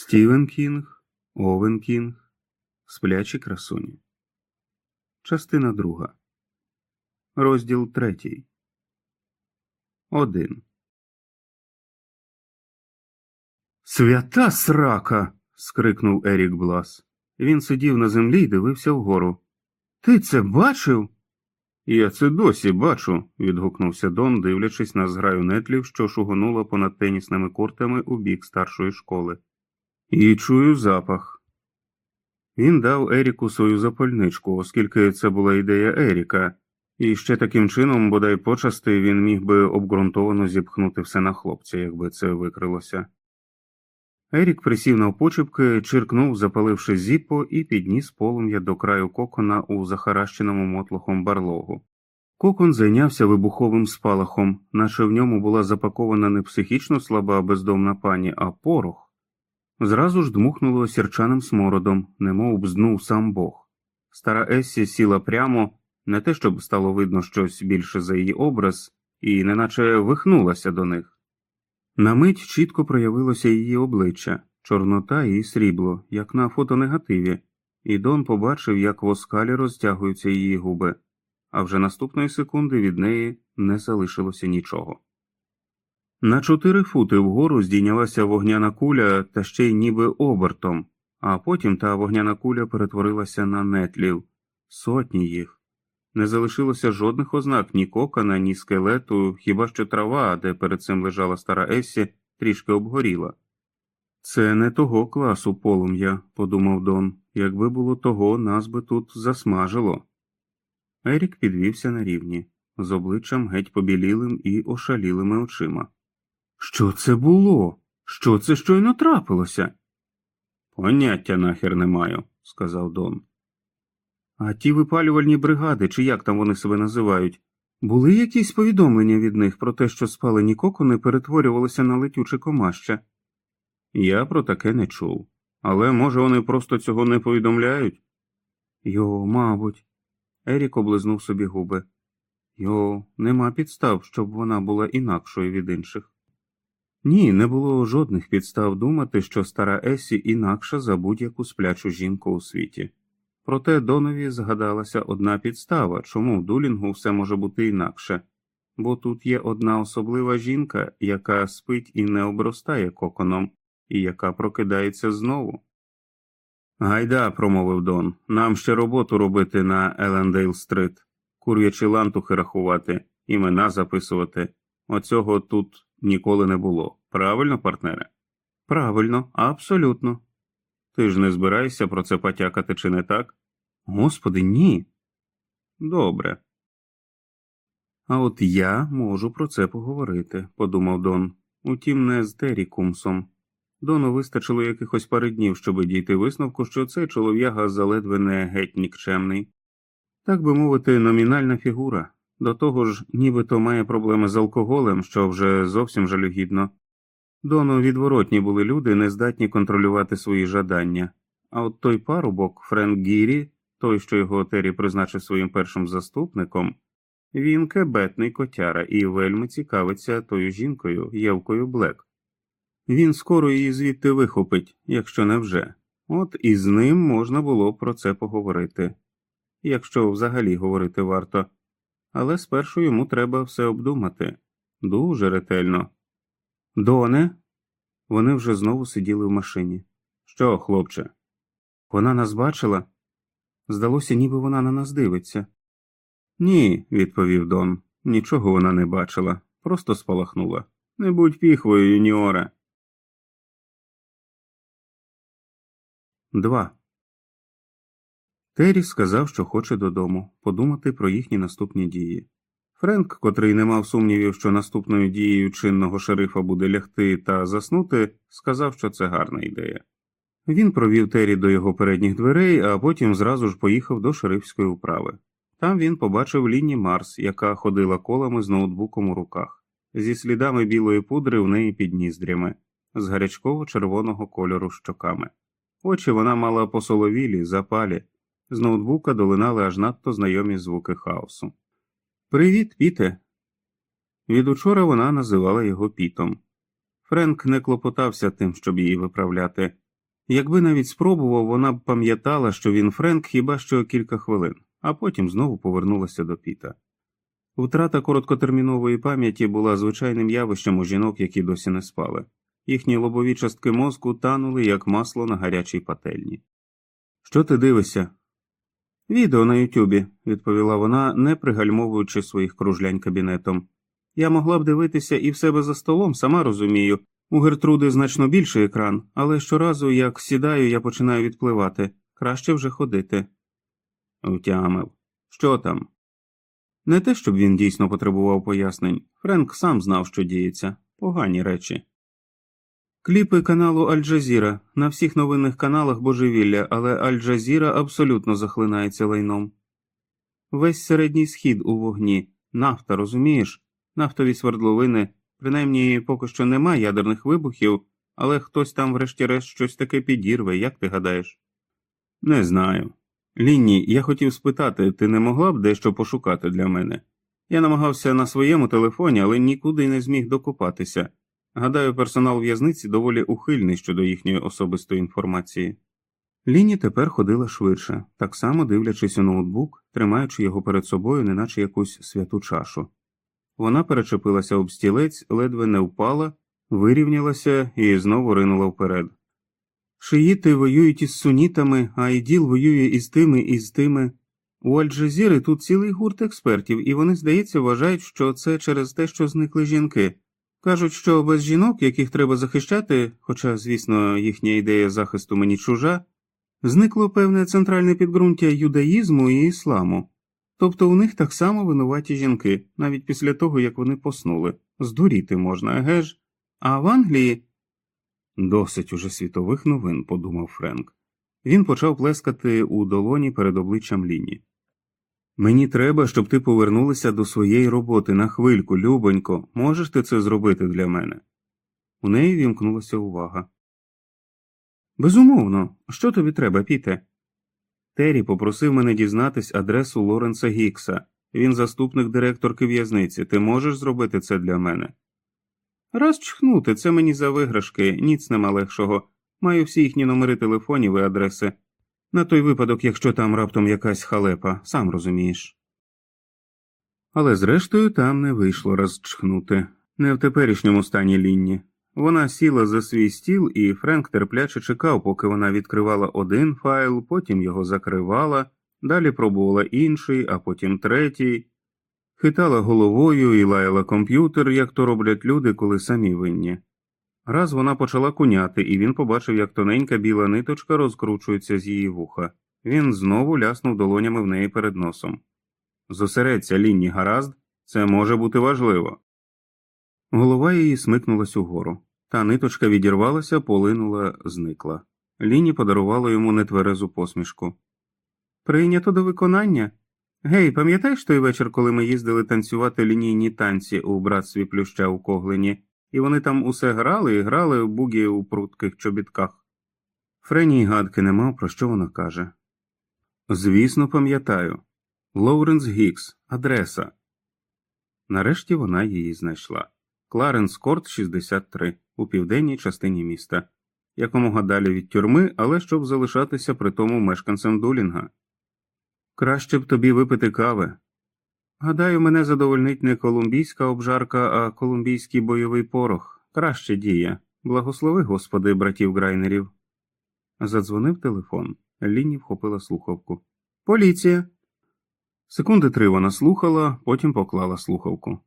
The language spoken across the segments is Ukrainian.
Стівен Кінг, Овен Кінг, Сплячі красуні. Частина друга. Розділ третій. Один. Свята срака. скрикнув Ерік Блас. Він сидів на землі і дивився вгору. Ти це бачив? Я це досі бачу. відгукнувся Дон, дивлячись на зграю нетлів, що шугонула понад тенісними кортами у бік старшої школи. І чую запах. Він дав Еріку свою запальничку, оскільки це була ідея Еріка, і ще таким чином, бодай почасти, він міг би обґрунтовано зіпхнути все на хлопця, якби це викрилося. Ерік присів навпочепки, чиркнув, запаливши зіппо, і підніс полум'я до краю кокона у захаращеному мотлохом барлогу. Кокон зайнявся вибуховим спалахом, наче в ньому була запакована не психічно слаба бездомна пані, а порох. Зразу ж дмухнуло сірчаним смородом, немов бзнув сам Бог. Стара Ессі сіла прямо, не те, щоб стало видно щось більше за її образ, і неначе вихнулася до них. На мить чітко проявилося її обличчя, чорнота і срібло, як на фотонегативі, і Дон побачив, як в оскалі розтягуються її губи, а вже наступної секунди від неї не залишилося нічого. На чотири фути вгору здійнялася вогняна куля та ще й ніби обертом, а потім та вогняна куля перетворилася на нетлів, сотні їх. Не залишилося жодних ознак ні кокана, ні скелету, хіба що трава, де перед цим лежала стара Ессі, трішки обгоріла. Це не того класу полум'я, подумав Дон, якби було того, нас би тут засмажило. Ерік підвівся на рівні, з обличчям геть побілілим і ошалілими очима. Що це було? Що це щойно трапилося? Поняття нахер не маю, сказав Дон. А ті випалювальні бригади, чи як там вони себе називають, були якісь повідомлення від них про те, що спалені кокони перетворювалися на летюче комаще? Я про таке не чув. Але, може, вони просто цього не повідомляють? Йо, мабуть. Ерік облизнув собі губи. Йо, нема підстав, щоб вона була інакшою від інших. Ні, не було жодних підстав думати, що стара Есі інакша за будь-яку сплячу жінку у світі. Проте Донові згадалася одна підстава, чому в дулінгу все може бути інакше, бо тут є одна особлива жінка, яка спить і не обростає коконом, і яка прокидається знову. Гайда, промовив Дон, нам ще роботу робити на Елендейл Стрит, кур'ячі лантухи рахувати, імена записувати. Оцього тут ніколи не було. Правильно, партнере? Правильно, абсолютно. Ти ж не збираєшся про це потякати, чи не так? Господи, ні. Добре. А от я можу про це поговорити, подумав Дон. Утім, не з Терікумсом. Дону вистачило якихось пари днів, щоб дійти висновку, що цей чолов'яга заледве не геть нікчемний. Так би мовити, номінальна фігура. До того ж, нібито має проблеми з алкоголем, що вже зовсім жалюгідно. Дону відворотні були люди, не здатні контролювати свої жадання, а от той парубок, Френк Гірі, той, що його Террі призначив своїм першим заступником, він кебетний котяра і вельми цікавиться тою жінкою, Євкою Блек. Він скоро її звідти вихопить, якщо не вже. От і з ним можна було про це поговорити, якщо взагалі говорити варто, але спершу йому треба все обдумати дуже ретельно. Доне, вони вже знову сиділи в машині. Що, хлопче? Вона нас бачила? Здалося, ніби вона на нас дивиться. Ні, відповів Дон. Нічого вона не бачила, просто спалахнула. Не будь піхвою, юніоре. Два. Террі сказав, що хоче додому, подумати про їхні наступні дії. Френк, котрий не мав сумнівів, що наступною дією чинного шерифа буде лягти та заснути, сказав, що це гарна ідея. Він провів Террі до його передніх дверей, а потім зразу ж поїхав до шерифської управи. Там він побачив Лінні Марс, яка ходила колами з ноутбуком у руках, зі слідами білої пудри в неї під ніздрями, з гарячково червоного кольору щоками. Очі вона мала посоловілі, запалі, з ноутбука долинали аж надто знайомі звуки хаосу. Привіт, Піте. Від учора вона називала його Пітом. Френк не клопотався тим, щоб її виправляти, Якби навіть спробував, вона б пам'ятала, що він Френк хіба що кілька хвилин, а потім знову повернулася до Піта. Втрата короткотермінової пам'яті була звичайним явищем у жінок, які досі не спали. Їхні лобові частки мозку танули, як масло на гарячій пательні. Що ти дивишся? Відео на Ютубі, відповіла вона, не пригальмовуючи своїх кружлянь кабінетом. Я могла б дивитися і в себе за столом, сама розумію. У Гертруди значно більший екран, але щоразу, як сідаю, я починаю відпливати. Краще вже ходити. Втямив. Що там? Не те, щоб він дійсно потребував пояснень. Френк сам знав, що діється. Погані речі. Кліпи каналу Аль-Джазіра. На всіх новинних каналах божевілля, але Аль-Джазіра абсолютно захлинається лайном. Весь середній схід у вогні, нафта, розумієш? Нафтові свердловини, принаймні поки що нема ядерних вибухів, але хтось там, врешті-решт, щось таке підірве, як ти гадаєш? Не знаю. Лінні, я хотів спитати, ти не могла б дещо пошукати для мене? Я намагався на своєму телефоні, але нікуди не зміг докопатися. Гадаю, персонал в'язниці доволі ухильний щодо їхньої особистої інформації. Ліні тепер ходила швидше, так само дивлячись у ноутбук, тримаючи його перед собою, неначе якусь святу чашу. Вона перечепилася об стілець, ледве не впала, вирівнялася і знову ринула вперед. Шиїти воюють із сунітами, а іділ воює із тими і з тими. У Аль-Джазіри тут цілий гурт експертів, і вони, здається, вважають, що це через те, що зникли жінки. Кажуть, що без жінок, яких треба захищати, хоча, звісно, їхня ідея захисту мені чужа, зникло певне центральне підґрунтя юдаїзму і ісламу. Тобто у них так само винуваті жінки, навіть після того, як вони поснули. Здуріти можна, еге ж? А в Англії. Досить уже світових новин, подумав Френк. Він почав плескати у долоні перед обличчям Ліні. Мені треба, щоб ти повернулася до своєї роботи на хвильку, любонько, можеш ти це зробити для мене? У неї вімкнулася увага. Безумовно, що тобі треба, Піте? Террі попросив мене дізнатись адресу Лоренса Гікса. Він заступник директорки в'язниці. Ти можеш зробити це для мене? Раз чхнути, це мені за виграшки, ніц нема легшого. Маю всі їхні номери телефонів і адреси. На той випадок, якщо там раптом якась халепа, сам розумієш. Але зрештою там не вийшло розчхнути, не в теперішньому стані лінні. Вона сіла за свій стіл, і Френк терпляче чекав, поки вона відкривала один файл, потім його закривала, далі пробувала інший, а потім третій, хитала головою і лаяла комп'ютер, як то роблять люди, коли самі винні. Раз вона почала куняти, і він побачив, як тоненька біла ниточка розкручується з її вуха. Він знову ляснув долонями в неї перед носом. Зосередься, лінні, гаразд, це може бути важливо. Голова її смикнулась угору. Та ниточка відірвалася, полинула, зникла. Ліні подарувала йому нетверезу посмішку. Прийнято до виконання. Гей, пам'ятаєш той вечір, коли ми їздили танцювати лінійні танці у братстві плюща у Коглині, і вони там усе грали і грали в бугі у прутких чобітках? Френі й гадки не мав, про що вона каже. Звісно, пам'ятаю. Лоуренс Гікс, адреса. Нарешті вона її знайшла. Кларенс Корт 63 у південній частині міста, якомога далі від тюрми, але щоб залишатися при тому мешканцем Дулінга. Краще б тобі випити кави. Гадаю, мене задовольнить не колумбійська обжарка, а колумбійський бойовий порох. Краще діє. Благослови, господи, братів грайнерів. Задзвонив телефон. Ліні вхопила слухавку. Поліція. Секунди три вона слухала, потім поклала слухавку.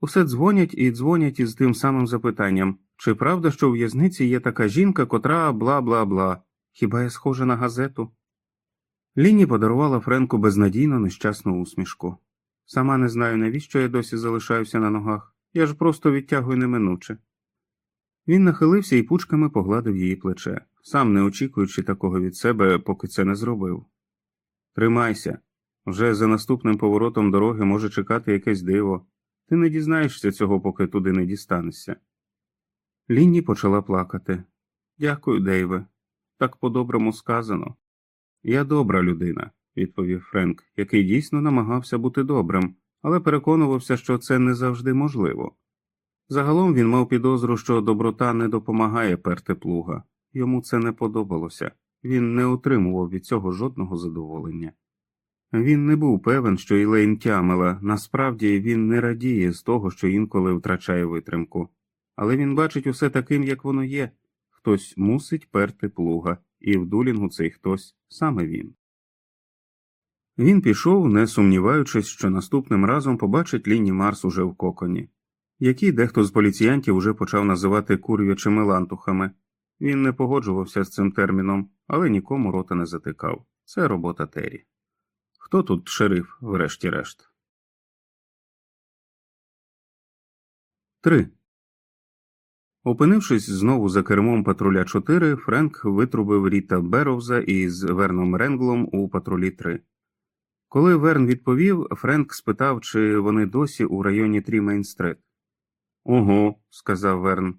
Усе дзвонять і дзвонять із тим самим запитанням чи правда, що у в'язниці є така жінка, котра бла бла бла. Хіба я схожа на газету? Ліні подарувала Френку безнадійно нещасну усмішку. Сама не знаю, навіщо я досі залишаюся на ногах. Я ж просто відтягую неминуче. Він нахилився і пучками погладив її плече, сам не очікуючи такого від себе, поки це не зробив. Тримайся. Вже за наступним поворотом дороги може чекати якесь диво. Ти не дізнаєшся цього, поки туди не дістанешся. Лінні почала плакати. Дякую, Дейве. Так по-доброму сказано. Я добра людина, відповів Френк, який дійсно намагався бути добрим, але переконувався, що це не завжди можливо. Загалом він мав підозру, що доброта не допомагає перти плуга. Йому це не подобалося, він не отримував від цього жодного задоволення. Він не був певен, що Ілейн тямила, насправді він не радіє з того, що інколи втрачає витримку, але він бачить усе таким, як воно є хтось мусить перти плуга, і в дулінгу цей хтось саме він. Він пішов, не сумніваючись, що наступним разом побачить Лінні Марс уже в коконі, які дехто з поліціянтів уже почав називати кур'ячими лантухами. Він не погоджувався з цим терміном, але нікому рота не затикав. Це робота Террі. Хто тут шериф, врешті-решт? 3. Опинившись знову за кермом патруля 4, Френк витрубив Ріта Беровза із Верном Ренглом у патрулі 3. Коли Верн відповів, Френк спитав, чи вони досі у районі Трімейн-стрит. Ого, сказав Верн.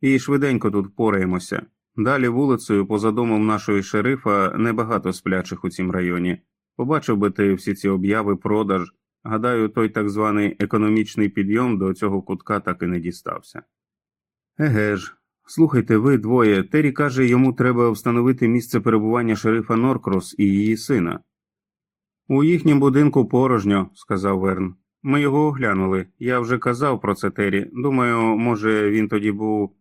І швиденько тут пораємося. Далі вулицею, поза домом нашої шерифа, небагато сплячих у цім районі. Побачив би ти всі ці об'яви, продаж. Гадаю, той так званий економічний підйом до цього кутка так і не дістався. Еге ж, слухайте, ви двоє. Террі каже, йому треба встановити місце перебування шерифа Норкрос і її сина. У їхнім будинку порожньо, сказав Верн. Ми його оглянули. Я вже казав про це Террі. Думаю, може, він тоді був.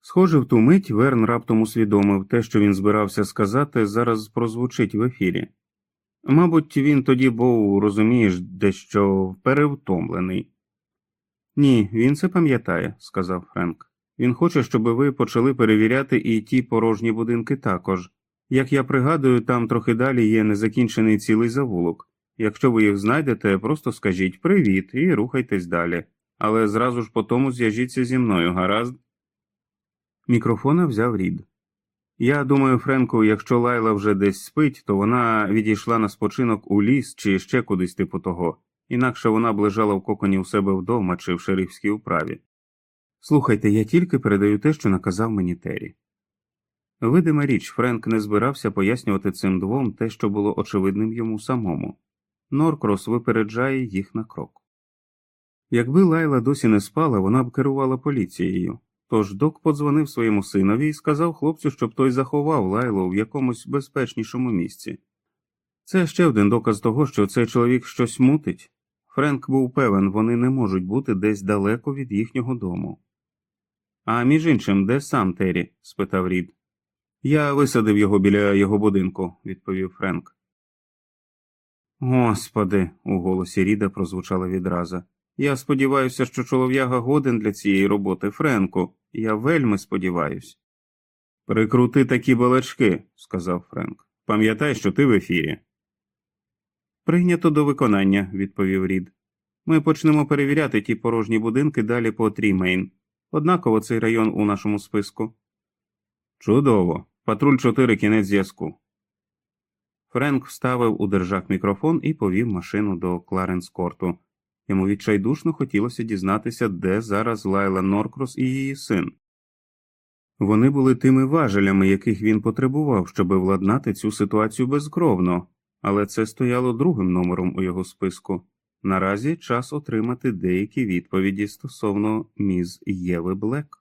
Схоже, в ту мить Верн раптом усвідомив те, що він збирався сказати, зараз прозвучить в ефірі. Мабуть, він тоді був, розумієш, дещо перевтомлений. Ні, він це пам'ятає, сказав Френк. Він хоче, щоб ви почали перевіряти і ті порожні будинки також. Як я пригадую, там трохи далі є незакінчений цілий завулок. Якщо ви їх знайдете, просто скажіть привіт і рухайтесь далі. Але зразу ж по тому зв'яжіться зі мною, гаразд. Мікрофона взяв Рід. Я думаю, Френку, якщо Лайла вже десь спить, то вона відійшла на спочинок у ліс чи ще кудись типу того, інакше вона б лежала в коконі у себе вдома чи в шерифській управі. Слухайте, я тільки передаю те, що наказав мені Террі. Видима річ, Френк не збирався пояснювати цим двом те, що було очевидним йому самому. Норкрос випереджає їх на крок. Якби Лайла досі не спала, вона б керувала поліцією. Тож док подзвонив своєму синові і сказав хлопцю, щоб той заховав Лайлу в якомусь безпечнішому місці. Це ще один доказ того, що цей чоловік щось мутить. Френк був певен, вони не можуть бути десь далеко від їхнього дому. А між іншим, де сам Террі? спитав Рід. Я висадив його біля його будинку, відповів Френк. Господи, у голосі Ріда прозвучала відраза. Я сподіваюся, що чолов'яга годен для цієї роботи, Френку. Я вельми сподіваюся. Прикрути такі балачки, сказав Френк. Пам'ятай, що ти в ефірі. Прийнято до виконання, відповів Рід. Ми почнемо перевіряти ті порожні будинки далі по Трімейн. Однаково цей район у нашому списку. Чудово. Патруль 4 кінець зв'язку. Френк вставив у держак мікрофон і повів машину до Кларенс-корту. Йому відчайдушно хотілося дізнатися, де зараз Лайла Норкрос і її син. Вони були тими важелями, яких він потребував, щоби владнати цю ситуацію безкровно, але це стояло другим номером у його списку. Наразі час отримати деякі відповіді стосовно міз Єви Блек.